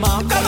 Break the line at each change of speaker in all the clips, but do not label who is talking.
干嘛？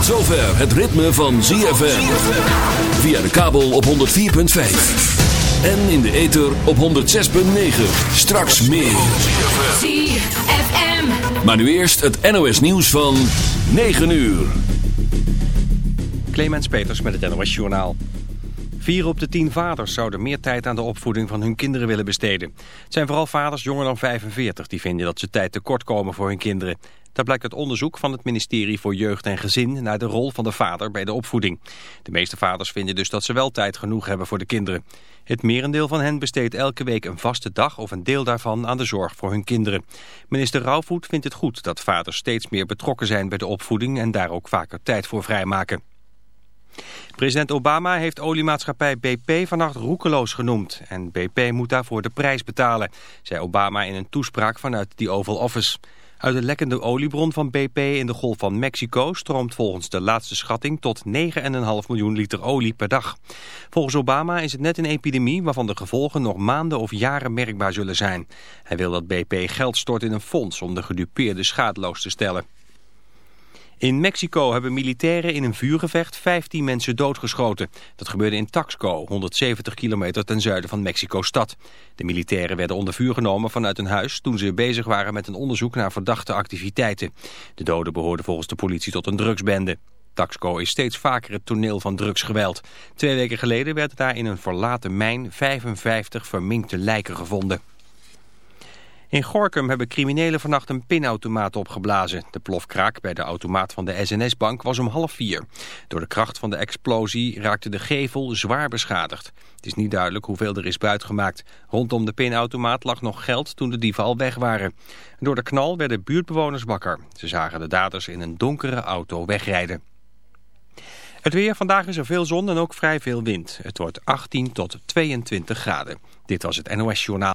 Tot zover het ritme van ZFM. Via de kabel op 104.5. En in de ether op 106.9. Straks meer.
ZFM.
Maar nu eerst het NOS nieuws van 9 uur.
Clemens Peters met het NOS Journaal. Vier op de tien vaders zouden meer tijd aan de opvoeding van hun kinderen willen besteden. Het zijn vooral vaders jonger dan 45 die vinden dat ze tijd tekort komen voor hun kinderen. Dat blijkt uit onderzoek van het ministerie voor Jeugd en Gezin naar de rol van de vader bij de opvoeding. De meeste vaders vinden dus dat ze wel tijd genoeg hebben voor de kinderen. Het merendeel van hen besteedt elke week een vaste dag of een deel daarvan aan de zorg voor hun kinderen. Minister Rauwvoet vindt het goed dat vaders steeds meer betrokken zijn bij de opvoeding en daar ook vaker tijd voor vrijmaken. President Obama heeft oliemaatschappij BP vannacht roekeloos genoemd. En BP moet daarvoor de prijs betalen, zei Obama in een toespraak vanuit die Oval Office. Uit de lekkende oliebron van BP in de Golf van Mexico stroomt volgens de laatste schatting tot 9,5 miljoen liter olie per dag. Volgens Obama is het net een epidemie waarvan de gevolgen nog maanden of jaren merkbaar zullen zijn. Hij wil dat BP geld stort in een fonds om de gedupeerden schadeloos te stellen. In Mexico hebben militairen in een vuurgevecht 15 mensen doodgeschoten. Dat gebeurde in Taxco, 170 kilometer ten zuiden van Mexico-stad. De militairen werden onder vuur genomen vanuit een huis... toen ze bezig waren met een onderzoek naar verdachte activiteiten. De doden behoorden volgens de politie tot een drugsbende. Taxco is steeds vaker het toneel van drugsgeweld. Twee weken geleden werden daar in een verlaten mijn 55 verminkte lijken gevonden. In Gorkum hebben criminelen vannacht een pinautomaat opgeblazen. De plofkraak bij de automaat van de SNS-bank was om half vier. Door de kracht van de explosie raakte de gevel zwaar beschadigd. Het is niet duidelijk hoeveel er is buitgemaakt. Rondom de pinautomaat lag nog geld toen de dieven al weg waren. Door de knal werden buurtbewoners wakker. Ze zagen de daders in een donkere auto wegrijden. Het weer, vandaag is er veel zon en ook vrij veel wind. Het wordt 18 tot 22 graden. Dit was het NOS Journaal.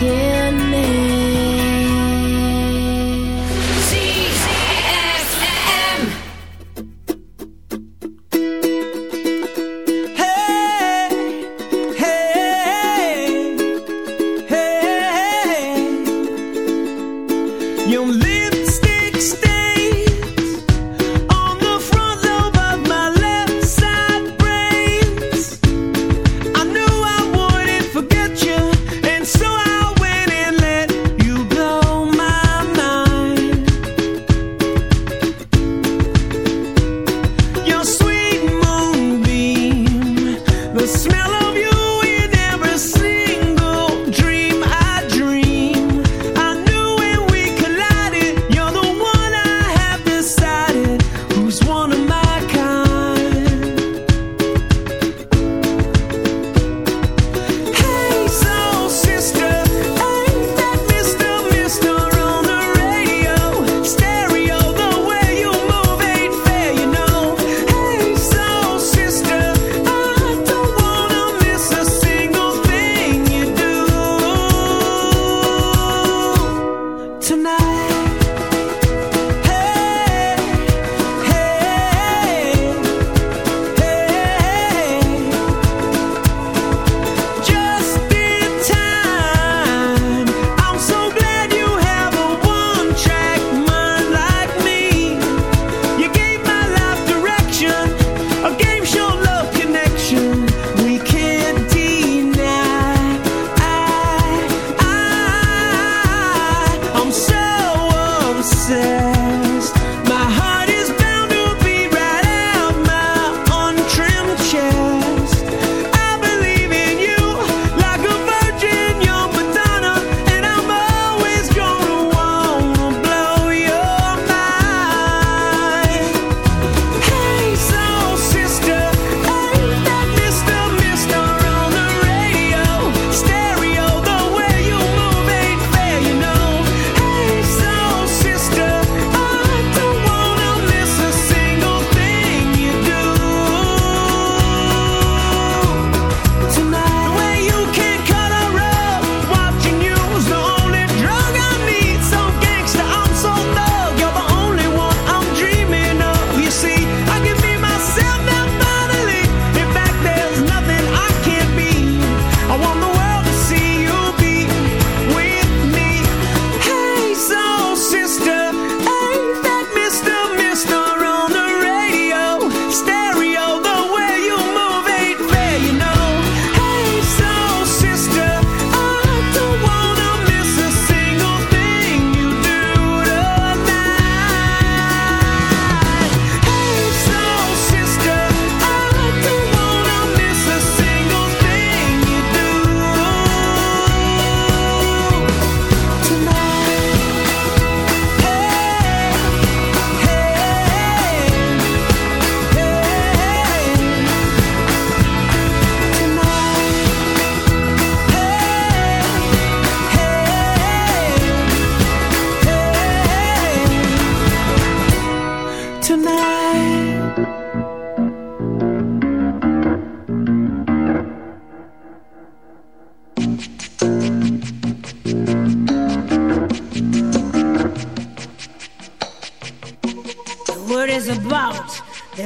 give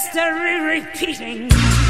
history repeating.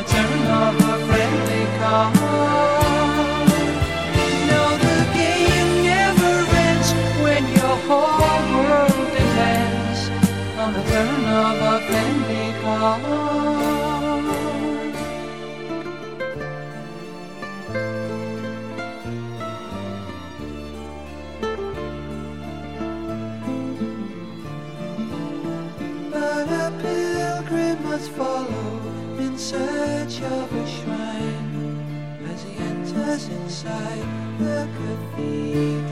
the of a friendly the game never ends when your whole world depends on the turn of a friendly car. of a shrine as he enters inside the cathedral.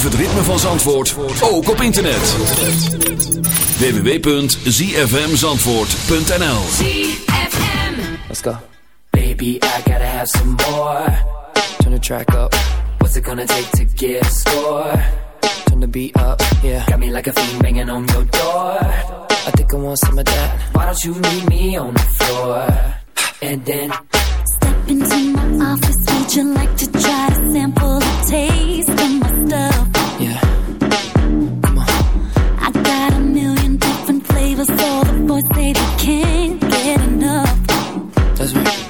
Beleef het ritme van Zandvoort ook op internet. www.zfmzandvoort.nl ZFM
Let's go. Baby, I gotta have some more. Turn the track up. What's it gonna take to get a score? Turn the beat up, yeah. Got me like a fiend banging on your door. I think I want some of that. Why don't you meet me on the floor? And then...
Step into my office, would you like to try to sample the taste of my stuff? boys say they can't get enough.
That's right.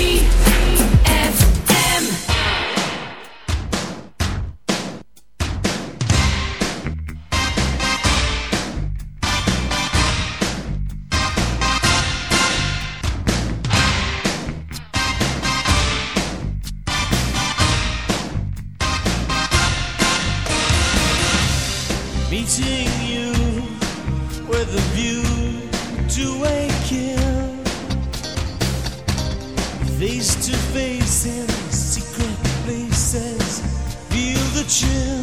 face to face in secret places. Feel the chill.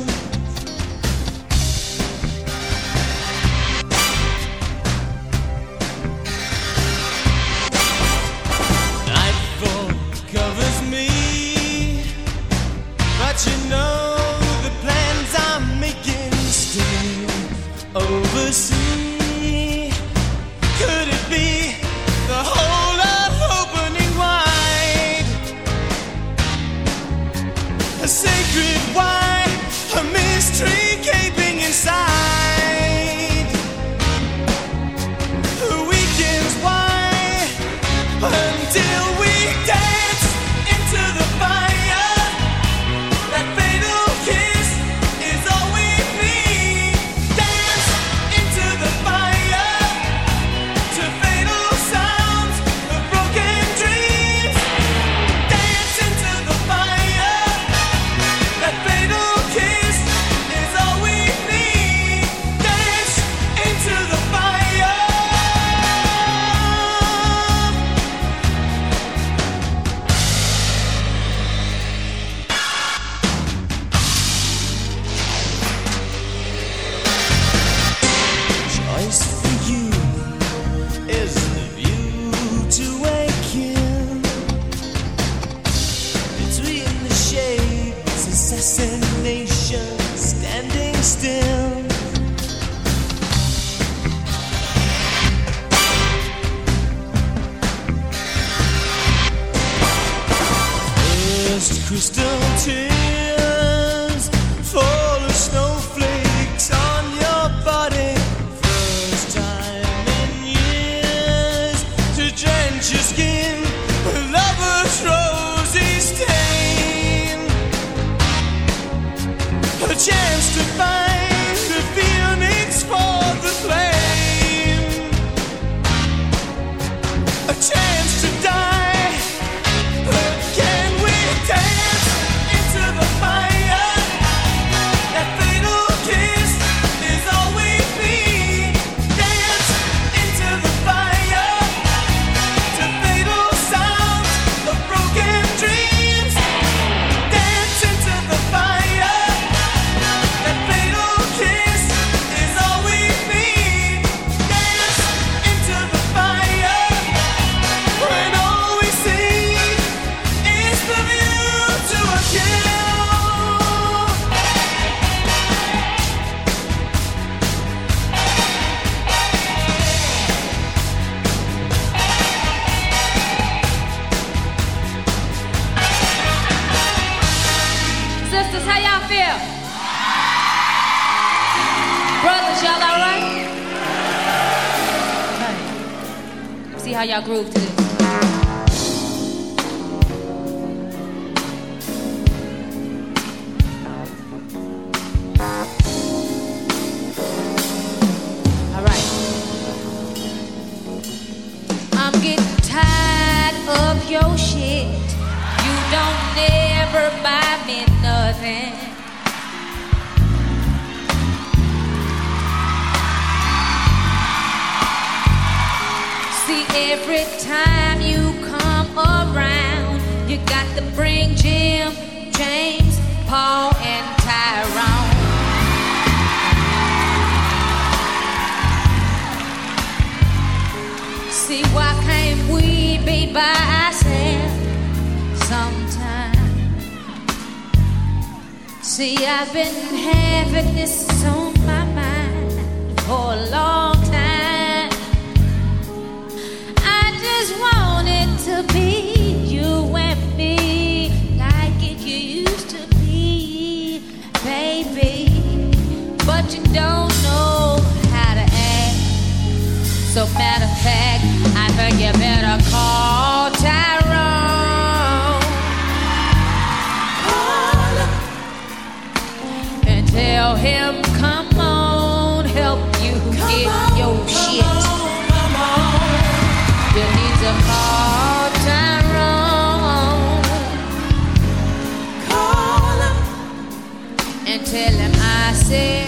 Paul, and Tyrone. See, why can't we be by ourselves sometime? See, I've been having this on my mind for a long time. I just wanted to be don't know how to act. So matter of fact, I think you better call Tyrone. Call him and tell him, come on, help you get your shit. You need to call Tyrone. Call him and tell him I said,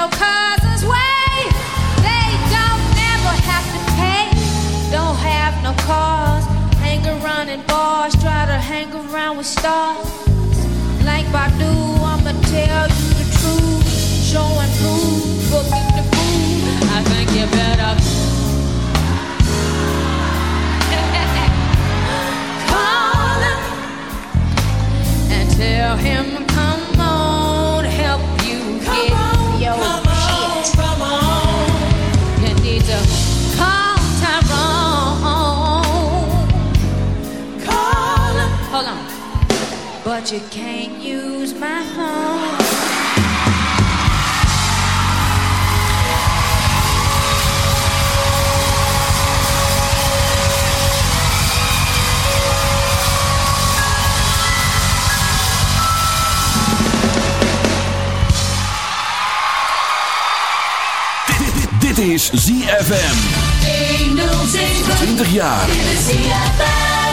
your cousin's way. They don't never have to pay, don't have no cars. Hang around in bars, try to hang around with stars. Like I'ma tell you the truth. Show and prove. I think you better call him and tell him, But you can't use my phone.
Dit is ZFM. 20 jaar. ZFM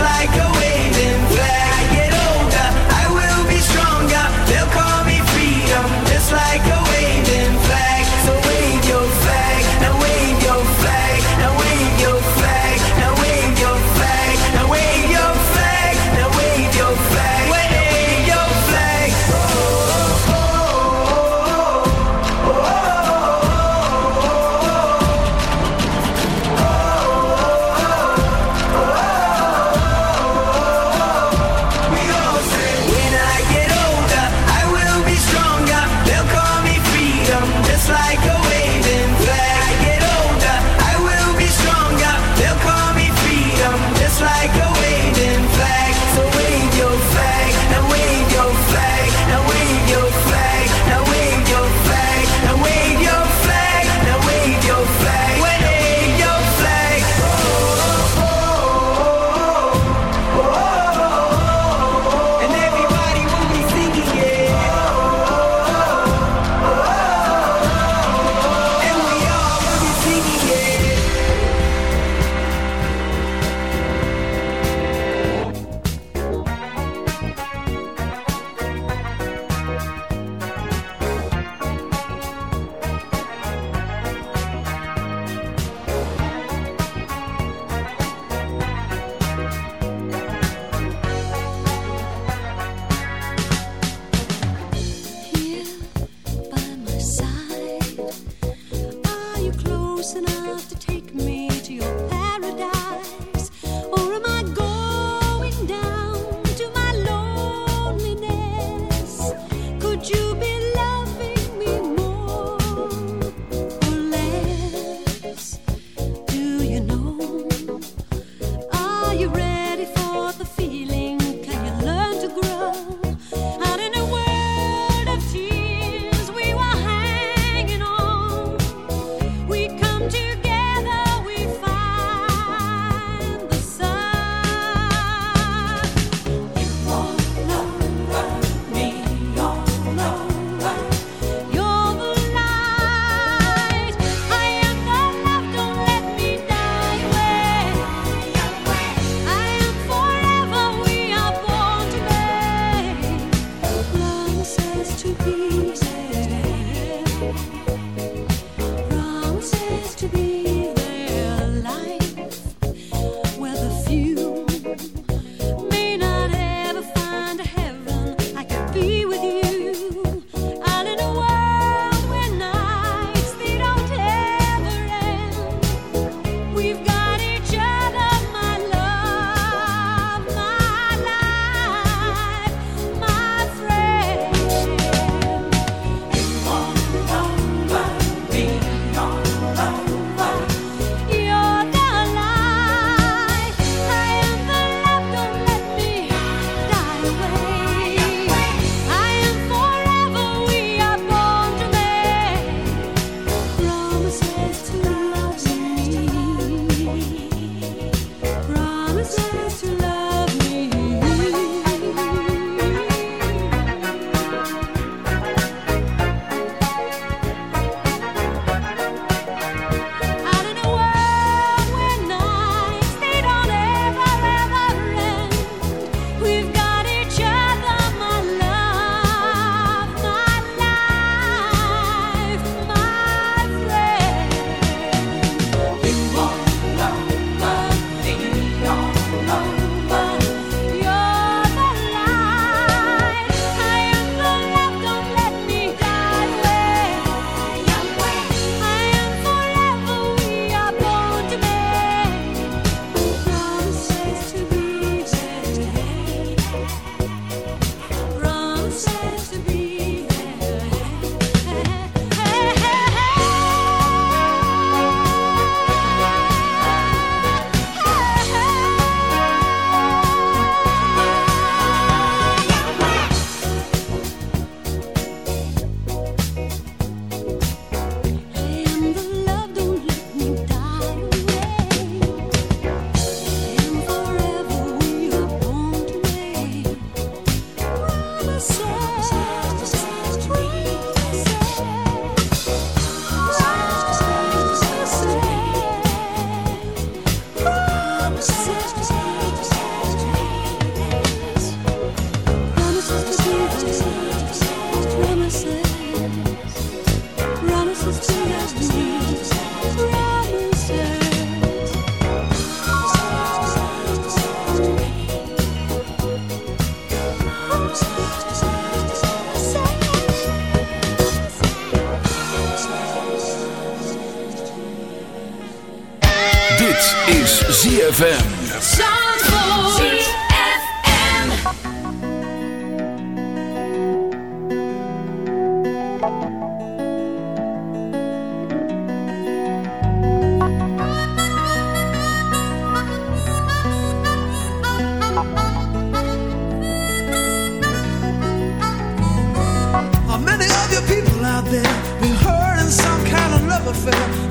like a waving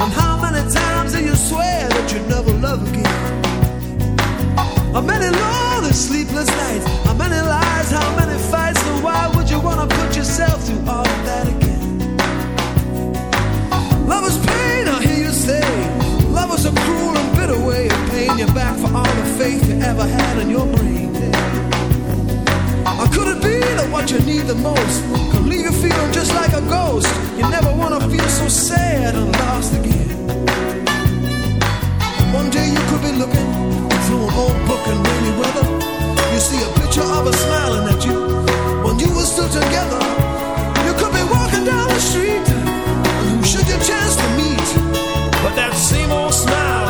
And
how many times do you swear that you'd never love again? How many lonely sleepless nights? How many lies? How many fights? And why would you wanna put yourself through all of that again? Love is pain, I hear you say. Love is a cruel and bitter way of paying you back for all the faith you ever had in your brain. Or could it be that what you need the most leave you feeling just like a ghost? You never wanna feel so sad and lost again. One day you could be looking through an old book in rainy weather. You see a picture of her smiling at you when you were still together. You could be walking down the street and who should you chance to meet? But that same old smile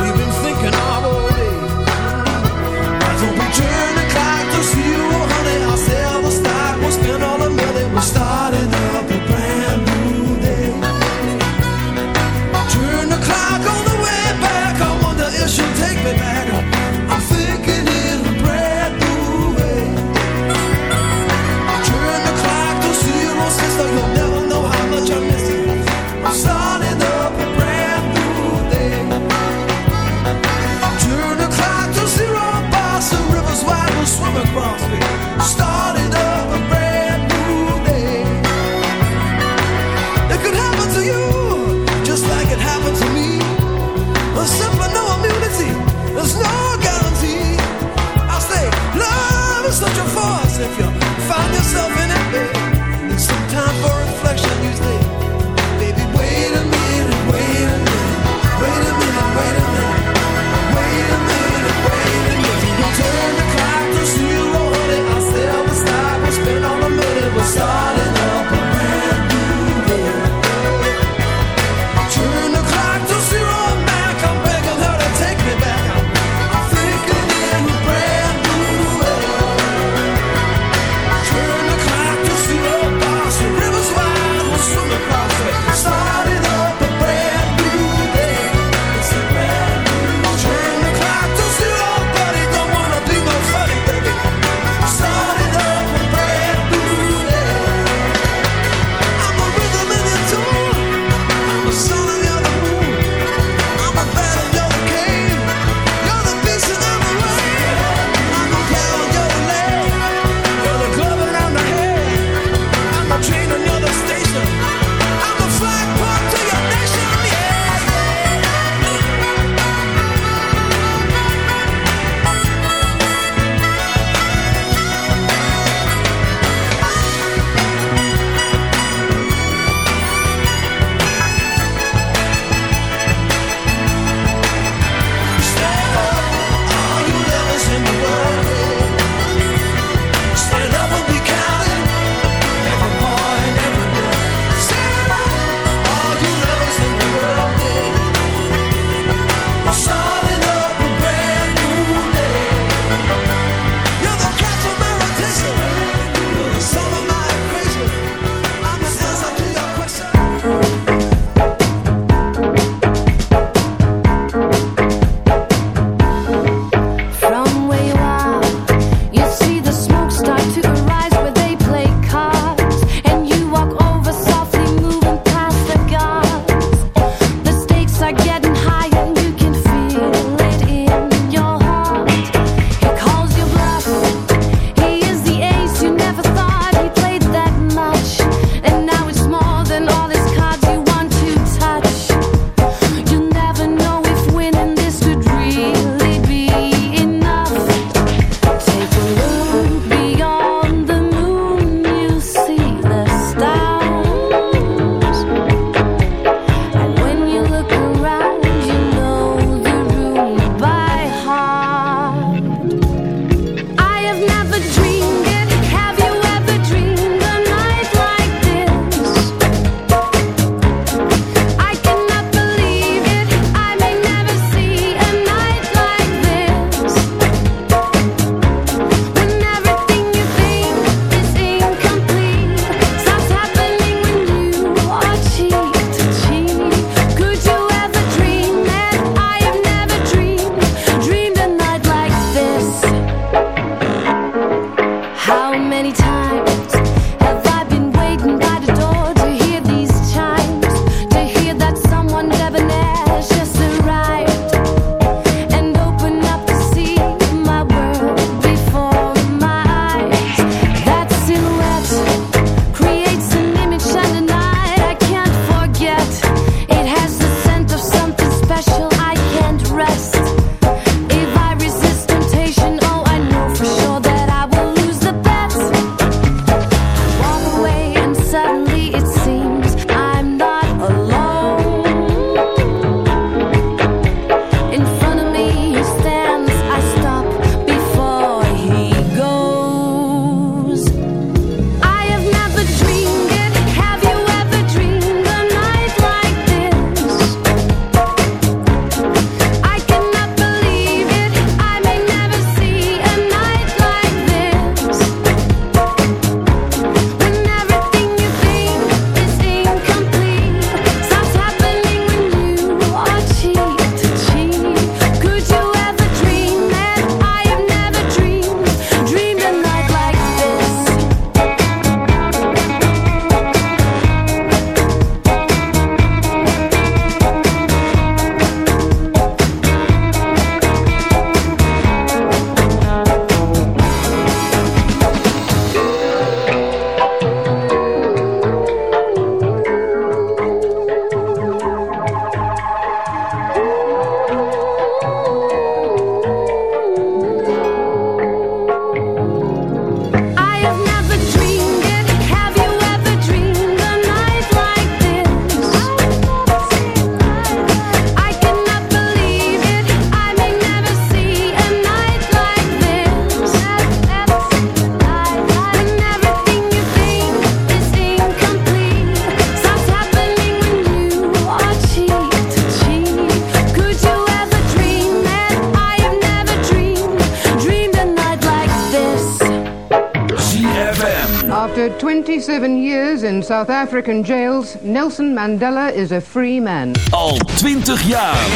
South African jails, Nelson Mandela is a free man.
Al 20 jaar.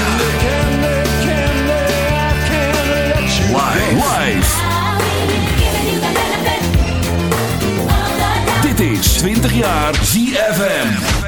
Dit is 20 jaar ZFM.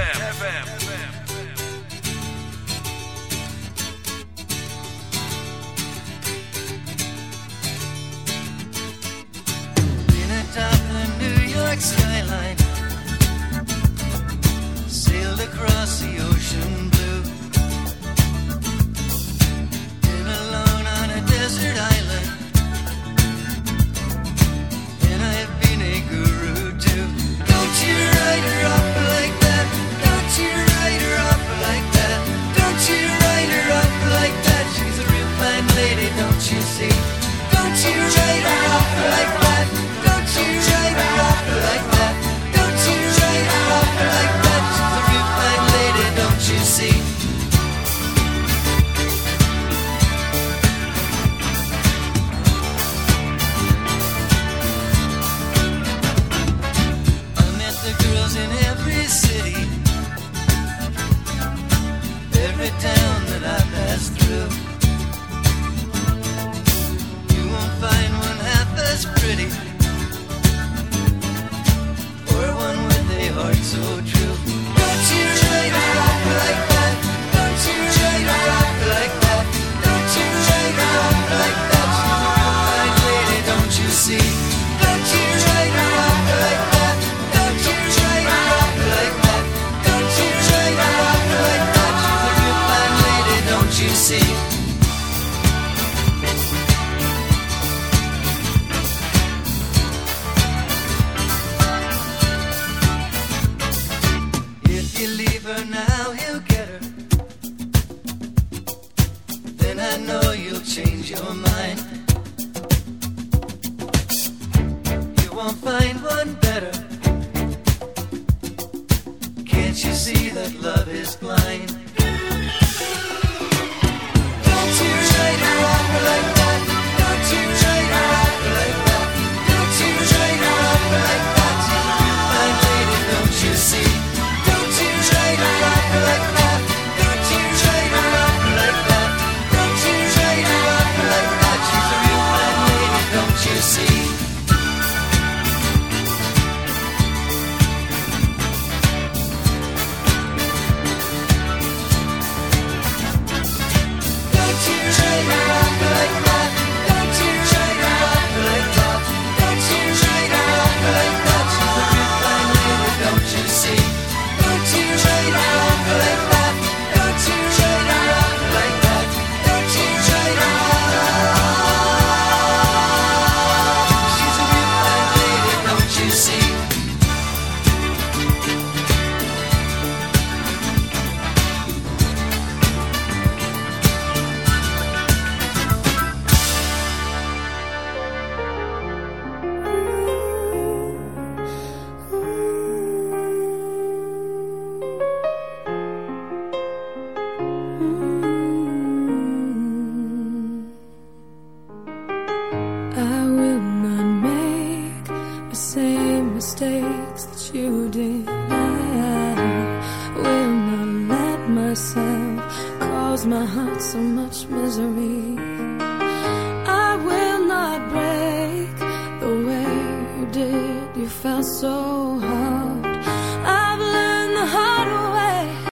won't find one better. Can't you see that love is blind? Don't you right or wrong like